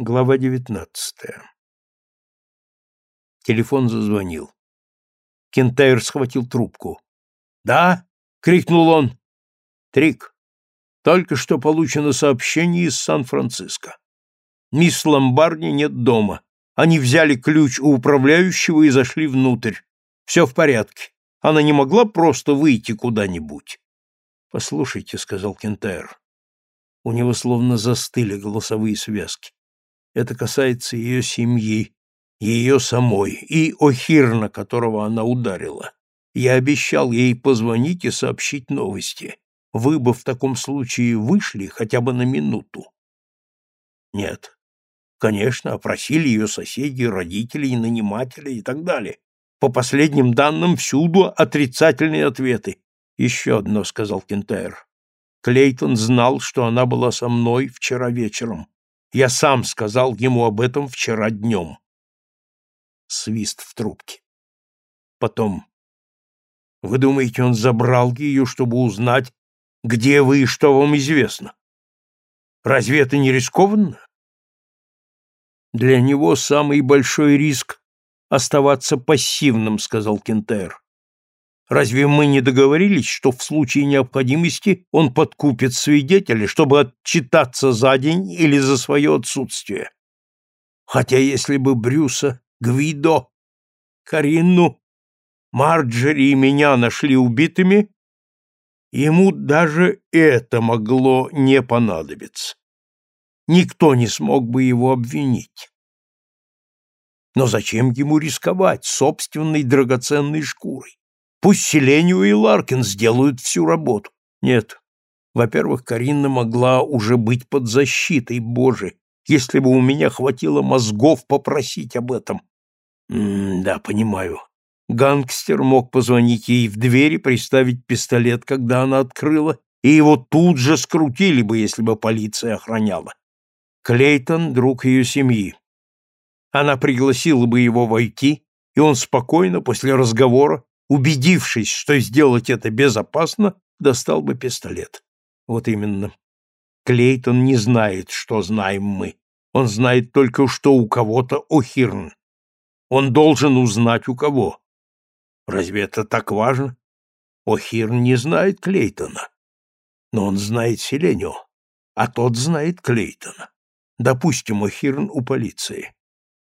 Глава девятнадцатая. Телефон зазвонил. Кентайр схватил трубку. «Да?» — крикнул он. «Трик, только что получено сообщение из Сан-Франциско. Мисс Ломбарди нет дома. Они взяли ключ у управляющего и зашли внутрь. Все в порядке. Она не могла просто выйти куда-нибудь». «Послушайте», — сказал Кентайр. У него словно застыли голосовые связки. Это касается ее семьи, ее самой и Охирна, которого она ударила. Я обещал ей позвонить и сообщить новости. Вы бы в таком случае вышли хотя бы на минуту. Нет. Конечно, опросили ее соседи, родители, наниматели и так далее. По последним данным, всюду отрицательные ответы. Еще одно, — сказал Кентайр. Клейтон знал, что она была со мной вчера вечером. Я сам сказал ему об этом вчера днем. Свист в трубке. Потом. Вы думаете, он забрал ее, чтобы узнать, где вы и что вам известно? Разве это не рискованно? Для него самый большой риск — оставаться пассивным, — сказал Кентер. Разве мы не договорились, что в случае необходимости он подкупит свидетеля, чтобы отчитаться за день или за свое отсутствие? Хотя если бы Брюса, Гвидо, Каринну, Марджери и меня нашли убитыми, ему даже это могло не понадобиться. Никто не смог бы его обвинить. Но зачем ему рисковать собственной драгоценной шкурой? Пусть Селению и Ларкин сделают всю работу. Нет. Во-первых, Каринна могла уже быть под защитой, Боже, если бы у меня хватило мозгов попросить об этом. М да, понимаю. Гангстер мог позвонить ей в дверь и приставить пистолет, когда она открыла, и его тут же скрутили бы, если бы полиция охраняла. Клейтон — друг ее семьи. Она пригласила бы его войти, и он спокойно после разговора убедившись, что сделать это безопасно, достал бы пистолет. Вот именно. Клейтон не знает, что знаем мы. Он знает только, что у кого-то О'Хирн. Он должен узнать, у кого. Разве это так важно? О'Хирн не знает Клейтона. Но он знает Селенио, а тот знает Клейтона. Допустим, О'Хирн у полиции.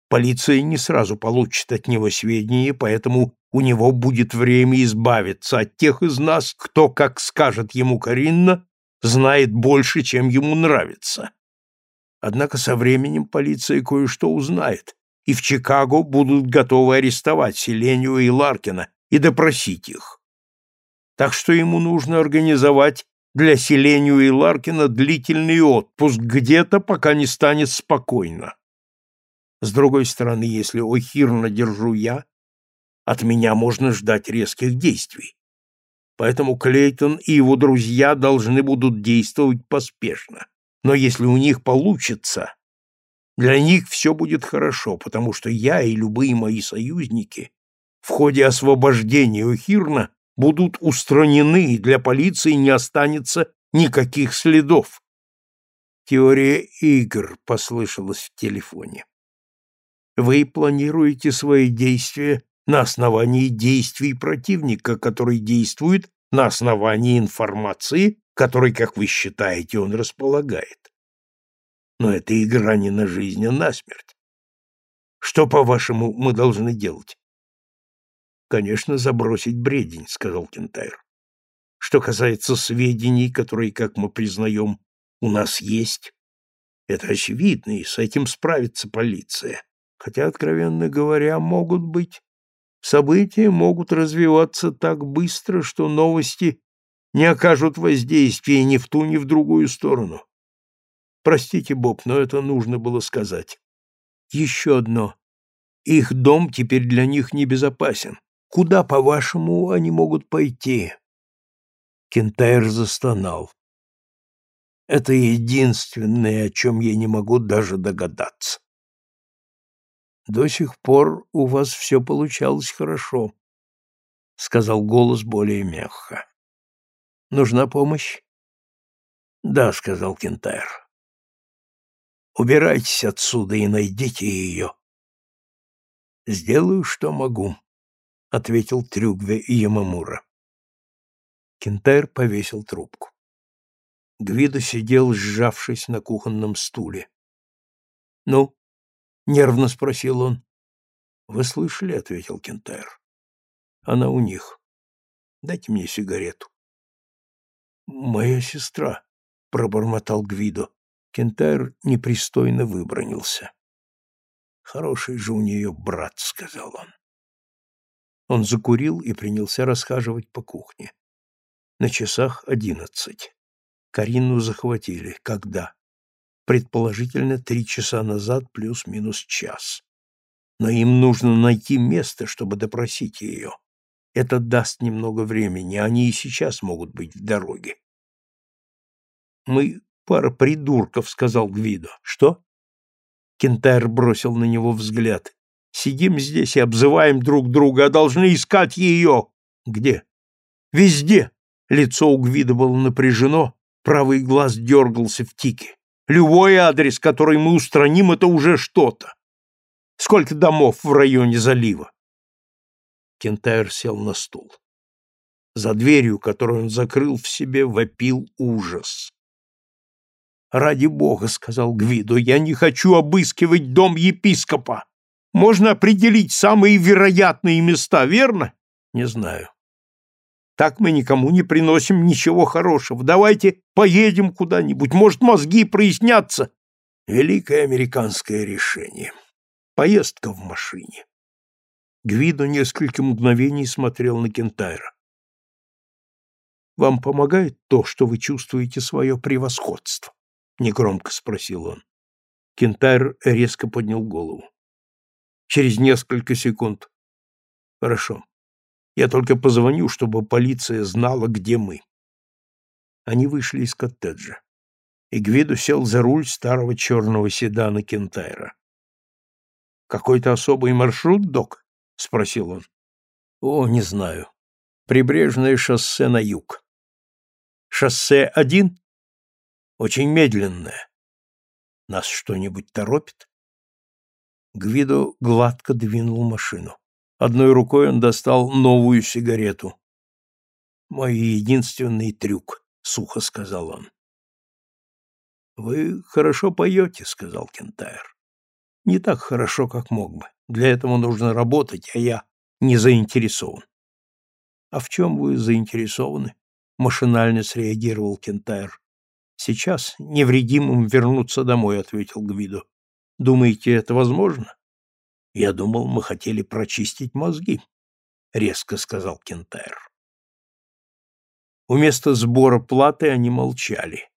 Полиция не сразу получит от него сведения, поэтому у него будет время избавиться от тех из нас, кто, как скажет ему Каринна, знает больше, чем ему нравится. Однако со временем полиция кое-что узнает, и в Чикаго будут готовы арестовать Селению и Ларкина и допросить их. Так что ему нужно организовать для Селению и Ларкина длительный отпуск где-то, пока не станет спокойно. С другой стороны, если Охирна держу я, от меня можно ждать резких действий. Поэтому Клейтон и его друзья должны будут действовать поспешно. Но если у них получится, для них все будет хорошо, потому что я и любые мои союзники в ходе освобождения Ухирна будут устранены, и для полиции не останется никаких следов. Теория игр послышалась в телефоне. Вы планируете свои действия на основании действий противника, который действует на основании информации, которой, как вы считаете, он располагает. Но это игра не на жизнь, а на смерть. Что, по-вашему, мы должны делать? Конечно, забросить бредень, сказал Кентайр. Что касается сведений, которые, как мы признаем, у нас есть, это очевидно, и с этим справится полиция. Хотя, откровенно говоря, могут быть события могут развиваться так быстро, что новости не окажут воздействия ни в ту, ни в другую сторону. Простите, Боб, но это нужно было сказать. Еще одно. Их дом теперь для них небезопасен. Куда, по-вашему, они могут пойти? Кентайр застонал. Это единственное, о чем я не могу даже догадаться. До сих пор у вас все получалось хорошо, — сказал голос более мягко. — Нужна помощь? — Да, — сказал Кентайр. Убирайтесь отсюда и найдите ее. Сделаю, что могу, ответил Трюгве Ямамура. Кентайр повесил трубку. Гвидо сидел, сжавшись на кухонном стуле. «Ну?» — нервно спросил он. «Вы слышали?» — ответил Кентайр. «Она у них. Дайте мне сигарету». «Моя сестра», — пробормотал Гвидо. Кентайр непристойно выбронился. «Хороший же у нее брат», — сказал он. Он закурил и принялся расхаживать по кухне. На часах одиннадцать. Карину захватили. Когда? Предположительно, три часа назад плюс-минус час. Но им нужно найти место, чтобы допросить ее. Это даст немного времени, они и сейчас могут быть в дороге. «Мы пара придурков», — сказал Гвидо. «Что?» Кентайр бросил на него взгляд. «Сидим здесь и обзываем друг друга, а должны искать ее». «Где?» «Везде». Лицо у Гвида было напряжено, правый глаз дергался в тике. «Любой адрес, который мы устраним, это уже что-то. Сколько домов в районе залива?» Кентайр сел на стул. За дверью, которую он закрыл в себе, вопил ужас. «Ради бога», — сказал Гвидо, — «я не хочу обыскивать дом епископа. Можно определить самые вероятные места, верно?» «Не знаю. Так мы никому не приносим ничего хорошего. Давайте поедем куда-нибудь, может, мозги прояснятся. Великое американское решение. Поездка в машине. Гвидо несколько мгновений смотрел на Кентайра. «Вам помогает то, что вы чувствуете свое превосходство?» — негромко спросил он. Кентайр резко поднял голову. Через несколько секунд. «Хорошо. Я только позвоню, чтобы полиция знала, где мы. Они вышли из коттеджа. И Гвиду сел за руль старого черного седана Кентайра. «Какой-то особый маршрут, док?» — спросил он. «О, не знаю. Прибрежное шоссе на юг». «Шоссе один?» «Очень медленное. Нас что-нибудь торопит?» Гвидо гладко двинул машину. Одной рукой он достал новую сигарету. «Мой единственный трюк», — сухо сказал он. «Вы хорошо поете», — сказал Кентайр. «Не так хорошо, как мог бы. Для этого нужно работать, а я не заинтересован». «А в чем вы заинтересованы?» — машинально среагировал Кентайр. «Сейчас невредимым вернуться домой», — ответил Гвидо. «Думаете, это возможно?» Я думал, мы хотели прочистить мозги, резко сказал Кентайр. У места сбора платы они молчали.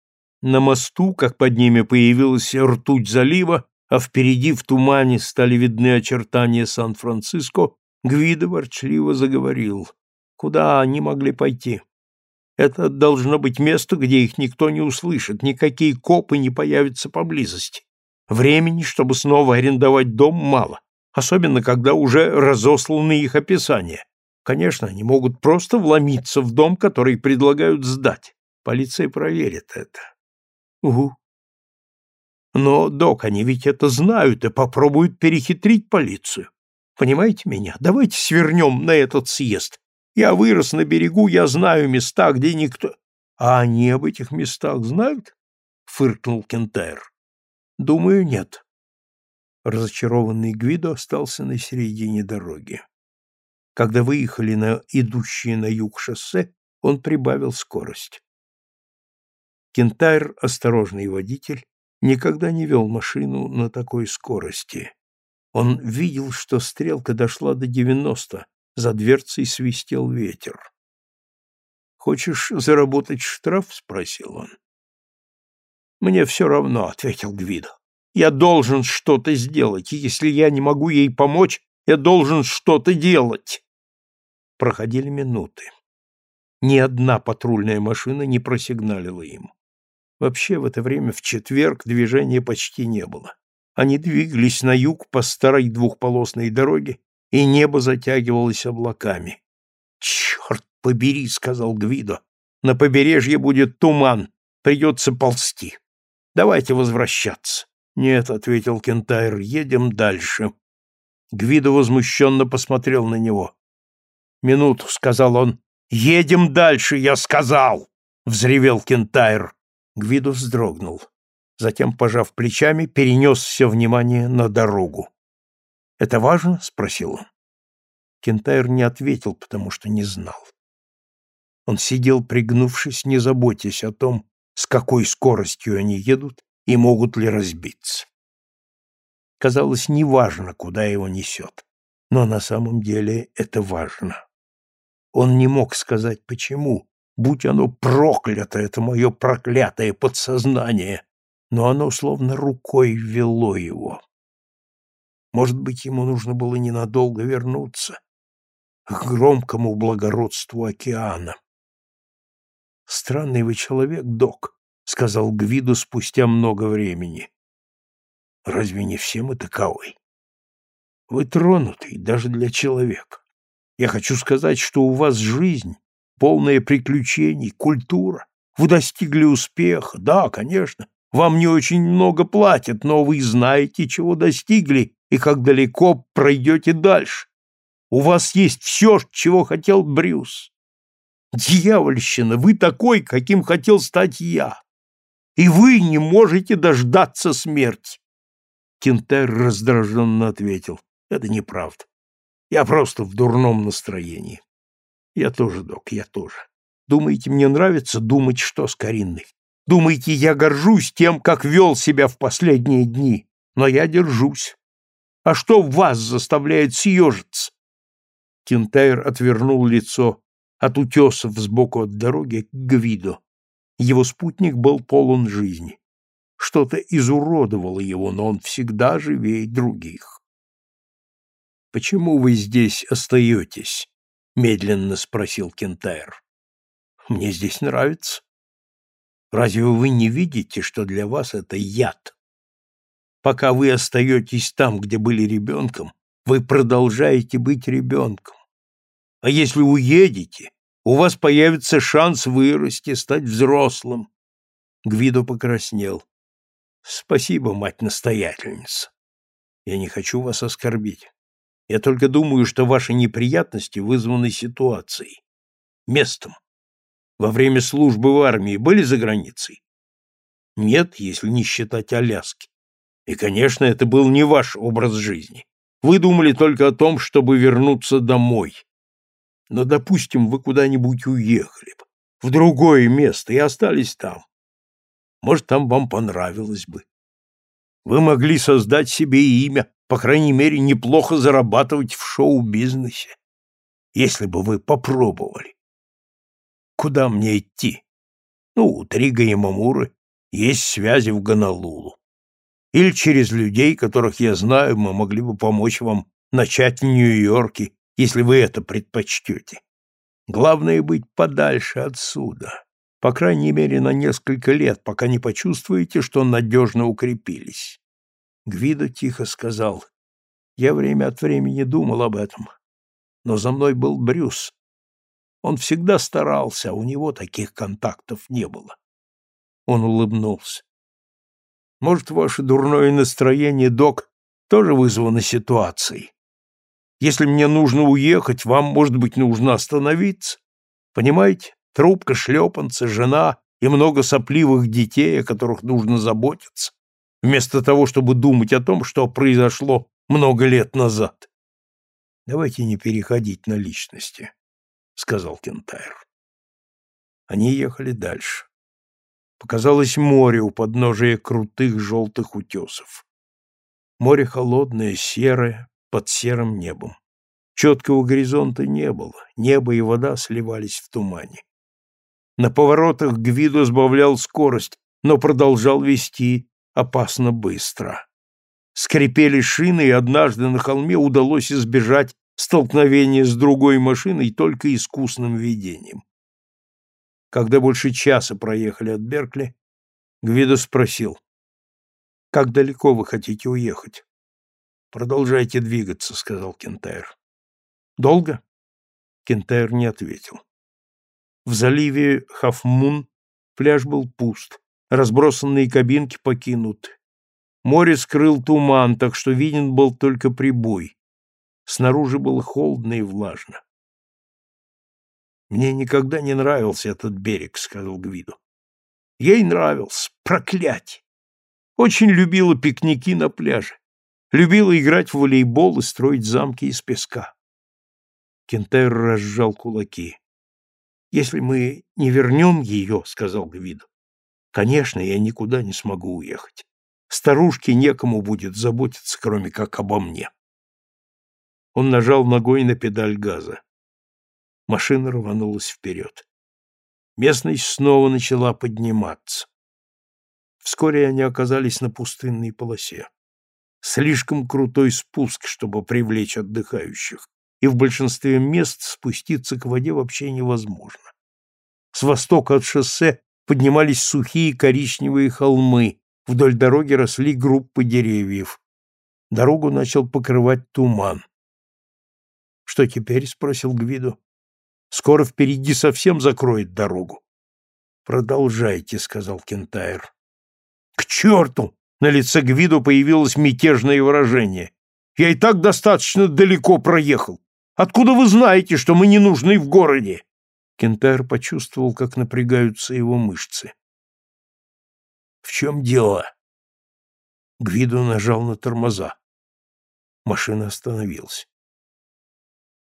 На мосту, как под ними появилась ртуть залива, а впереди в тумане стали видны очертания Сан-Франциско, Гвидо ворчливо заговорил. Куда они могли пойти? Это должно быть место, где их никто не услышит, никакие копы не появятся поблизости. Времени, чтобы снова арендовать дом, мало особенно когда уже разосланы их описания. Конечно, они могут просто вломиться в дом, который предлагают сдать. Полиция проверит это. Угу. Но, док, они ведь это знают и попробуют перехитрить полицию. Понимаете меня? Давайте свернем на этот съезд. Я вырос на берегу, я знаю места, где никто... А они об этих местах знают? Фыркнул Кентайр. Думаю, нет. Разочарованный Гвидо остался на середине дороги. Когда выехали на идущее на юг шоссе, он прибавил скорость. Кентайр, осторожный водитель, никогда не вел машину на такой скорости. Он видел, что стрелка дошла до девяносто, за дверцей свистел ветер. «Хочешь заработать штраф?» — спросил он. «Мне все равно», — ответил Гвидо. Я должен что-то сделать, и если я не могу ей помочь, я должен что-то делать. Проходили минуты. Ни одна патрульная машина не просигналила им. Вообще в это время в четверг движения почти не было. Они двигались на юг по старой двухполосной дороге, и небо затягивалось облаками. «Черт побери!» — сказал Гвидо. «На побережье будет туман, придется ползти. Давайте возвращаться. Нет, ответил Кентайр, едем дальше. Гвидо возмущенно посмотрел на него. Минуту, сказал он. Едем дальше, я сказал, взревел Кентайр. Гвидо вздрогнул. Затем, пожав плечами, перенес все внимание на дорогу. «Это важно?» — спросил он. Кентайр не ответил, потому что не знал. Он сидел, пригнувшись, не заботясь о том, с какой скоростью они едут и могут ли разбиться. Казалось, неважно, куда его несет, но на самом деле это важно. Он не мог сказать, почему, будь оно проклято, это мое проклятое подсознание, но оно словно рукой вело его. Может быть, ему нужно было ненадолго вернуться к громкому благородству океана. «Странный вы человек, док», — сказал Гвиду спустя много времени. «Разве не все мы таковы? Вы тронутый даже для человека. Я хочу сказать, что у вас жизнь, полная приключений, культура. Вы достигли успеха, да, конечно. Вам не очень много платят, но вы знаете, чего достигли и как далеко пройдете дальше. У вас есть все, чего хотел Брюс. Дьявольщина, вы такой, каким хотел стать я. И вы не можете дождаться смерти. Кентер раздраженно ответил. Это неправда. Я просто в дурном настроении. Я тоже, док, я тоже. Думаете, мне нравится думать, что с Каринной? Думаете, я горжусь тем, как вел себя в последние дни? Но я держусь. А что вас заставляет съежиться? Кентайр отвернул лицо от утесов сбоку от дороги к Гвидо. Его спутник был полон жизни. Что-то изуродовало его, но он всегда живее других. «Почему вы здесь остаетесь?» — медленно спросил Кентайр. «Мне здесь нравится. Разве вы не видите, что для вас это яд? Пока вы остаетесь там, где были ребенком, вы продолжаете быть ребенком. А если уедете, у вас появится шанс вырасти, стать взрослым. Гвидо покраснел. Спасибо, мать-настоятельница. Я не хочу вас оскорбить. Я только думаю, что ваши неприятности вызваны ситуацией, местом. Во время службы в армии были за границей? Нет, если не считать Аляски. И, конечно, это был не ваш образ жизни. Вы думали только о том, чтобы вернуться домой. Но, допустим, вы куда-нибудь уехали бы, в другое место, и остались там. Может, там вам понравилось бы. Вы могли создать себе имя, по крайней мере, неплохо зарабатывать в шоу-бизнесе, если бы вы попробовали. Куда мне идти? Ну, у Трига и Мамуры есть связи в Гонолулу. Или через людей, которых я знаю, мы могли бы помочь вам начать в Нью-Йорке если вы это предпочтете. Главное быть подальше отсюда, по крайней мере на несколько лет, пока не почувствуете, что надежно укрепились. Гвидо тихо сказал, я время от времени думал об этом, но за мной был Брюс. Он всегда старался, а у него таких контактов не было. Он улыбнулся. Может, ваше дурное настроение, док, тоже вызвано ситуацией? Если мне нужно уехать, вам, может быть, нужно остановиться. Понимаете? Трубка, шлепанцы, жена и много сопливых детей, о которых нужно заботиться, вместо того, чтобы думать о том, что произошло много лет назад. Давайте не переходить на личности, сказал Кентайр. Они ехали дальше. Показалось море у подножия крутых желтых утесов. Море холодное, серое, под серым небом. Четкого горизонта не было, небо и вода сливались в тумане. На поворотах Гвидо сбавлял скорость, но продолжал вести опасно быстро. Скрипели шины, и однажды на холме удалось избежать столкновения с другой машиной только искусным видением. Когда больше часа проехали от Беркли, Гвидо спросил, «Как далеко вы хотите уехать?» Продолжайте двигаться, сказал Кентайр. Долго? Кентайр не ответил. В заливе Хафмун пляж был пуст, разбросанные кабинки покинуты. Море скрыл туман, так что виден был только прибой. Снаружи было холодно и влажно. «Мне никогда не нравился этот берег», — сказал Гвиду. «Ей нравился. Проклятие! Очень любила пикники на пляже. Любила играть в волейбол и строить замки из песка». Кентайр разжал кулаки. «Если мы не вернем ее, — сказал Гвиду, — конечно, я никуда не смогу уехать. Старушке некому будет заботиться, кроме как обо мне». Он нажал ногой на педаль газа. Машина рванулась вперед. Местность снова начала подниматься. Вскоре они оказались на пустынной полосе. Слишком крутой спуск, чтобы привлечь отдыхающих, и в большинстве мест спуститься к воде вообще невозможно. С востока от шоссе поднимались сухие коричневые холмы, вдоль дороги росли группы деревьев. Дорогу начал покрывать туман. «Что теперь?» — спросил Гвиду. Скоро впереди совсем закроет дорогу. Продолжайте, сказал Кентайр. К черту! На лице Гвиду появилось мятежное выражение. Я и так достаточно далеко проехал. Откуда вы знаете, что мы не нужны в городе? Кентайр почувствовал, как напрягаются его мышцы. В чем дело? Гвиду нажал на тормоза. Машина остановилась.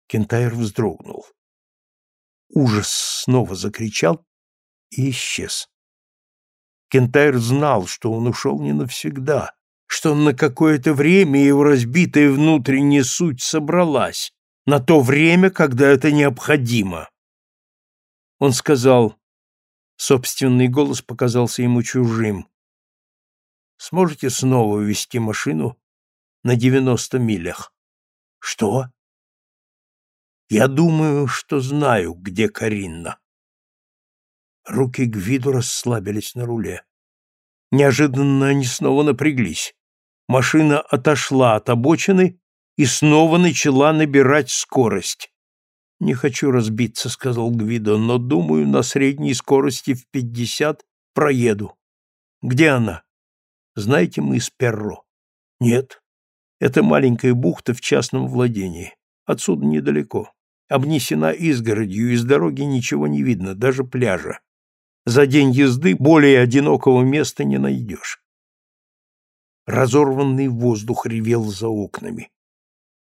Кентайр вздрогнул. Ужас снова закричал и исчез. Кентайр знал, что он ушел не навсегда, что на какое-то время его разбитая внутренняя суть собралась, на то время, когда это необходимо. Он сказал, собственный голос показался ему чужим, «Сможете снова вести машину на девяносто милях?» «Что?» Я думаю, что знаю, где Каринна. Руки Гвиду расслабились на руле. Неожиданно они снова напряглись. Машина отошла от обочины и снова начала набирать скорость. «Не хочу разбиться», — сказал Гвидо, — «но, думаю, на средней скорости в пятьдесят проеду». «Где она?» «Знаете мы из Перро?» «Нет. Это маленькая бухта в частном владении. Отсюда недалеко обнесена изгородью, и с дороги ничего не видно, даже пляжа. За день езды более одинокого места не найдешь. Разорванный воздух ревел за окнами.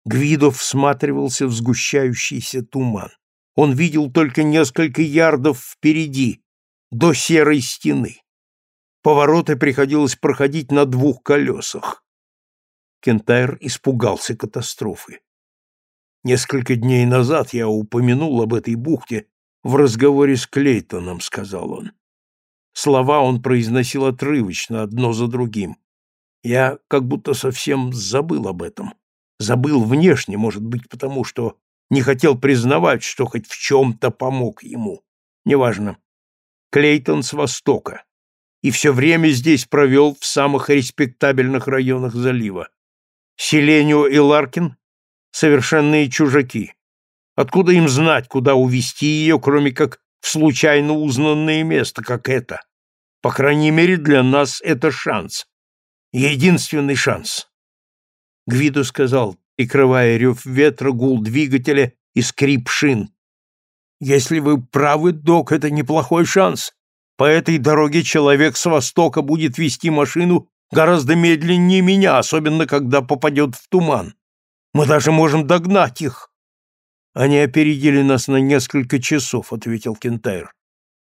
Гвидов всматривался в сгущающийся туман. Он видел только несколько ярдов впереди, до серой стены. Повороты приходилось проходить на двух колесах. Кентайр испугался катастрофы. Несколько дней назад я упомянул об этой бухте в разговоре с Клейтоном, сказал он. Слова он произносил отрывочно, одно за другим. Я как будто совсем забыл об этом. Забыл внешне, может быть, потому что не хотел признавать, что хоть в чем-то помог ему. Неважно. Клейтон с Востока. И все время здесь провел в самых респектабельных районах залива. Селенио и Ларкин совершенные чужаки. Откуда им знать, куда увести ее, кроме как в случайно узнанное место, как это? По крайней мере, для нас это шанс. Единственный шанс. Гвиду сказал, прикрывая рев ветра, гул двигателя и скрип шин. Если вы правы, док, это неплохой шанс. По этой дороге человек с востока будет вести машину гораздо медленнее меня, особенно когда попадет в туман. Мы даже можем догнать их. Они опередили нас на несколько часов, ответил Кентайр.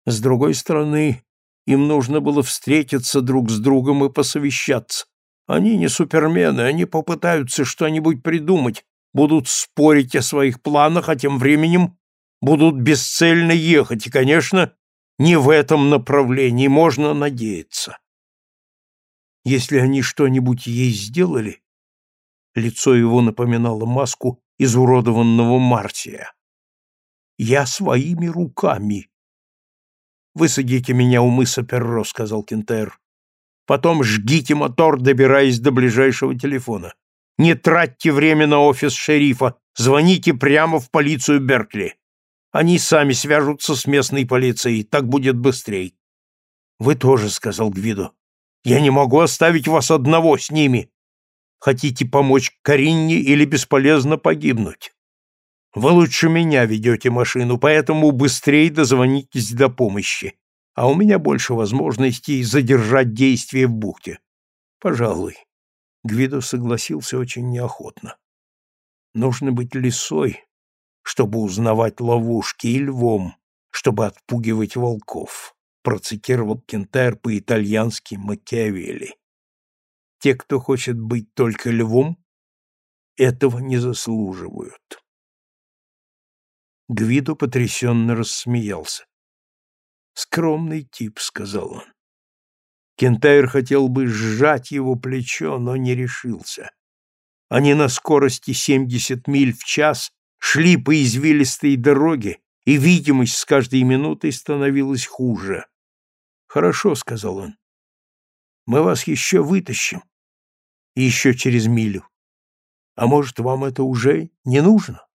С другой стороны, им нужно было встретиться друг с другом и посовещаться. Они не супермены, они попытаются что-нибудь придумать, будут спорить о своих планах, а тем временем будут бесцельно ехать, и, конечно, не в этом направлении можно надеяться. Если они что-нибудь ей сделали, Лицо его напоминало маску изуродованного Мартия. «Я своими руками!» «Высадите меня у мыса Перро», — сказал Кентайр. «Потом жгите мотор, добираясь до ближайшего телефона. Не тратьте время на офис шерифа, звоните прямо в полицию Беркли. Они сами свяжутся с местной полицией, так будет быстрей». «Вы тоже», — сказал Гвидо. Я не могу оставить вас одного с ними. Хотите помочь Каринне или бесполезно погибнуть? Вы лучше меня ведете машину, поэтому быстрее дозвонитесь до помощи, а у меня больше возможностей задержать действие в бухте. Пожалуй. Гвидо согласился очень неохотно. Нужно быть лисой, чтобы узнавать ловушки, и львом, чтобы отпугивать волков, процитировал Кентайр по-итальянски Макиавелли. Те, кто хочет быть только львом, этого не заслуживают. Гвидо потрясенно рассмеялся. «Скромный тип», — сказал он. Кентайр хотел бы сжать его плечо, но не решился. Они на скорости 70 миль в час шли по извилистой дороге, и видимость с каждой минутой становилась хуже. «Хорошо», — сказал он. «Мы вас еще вытащим. И еще через милю. А может, вам это уже не нужно?»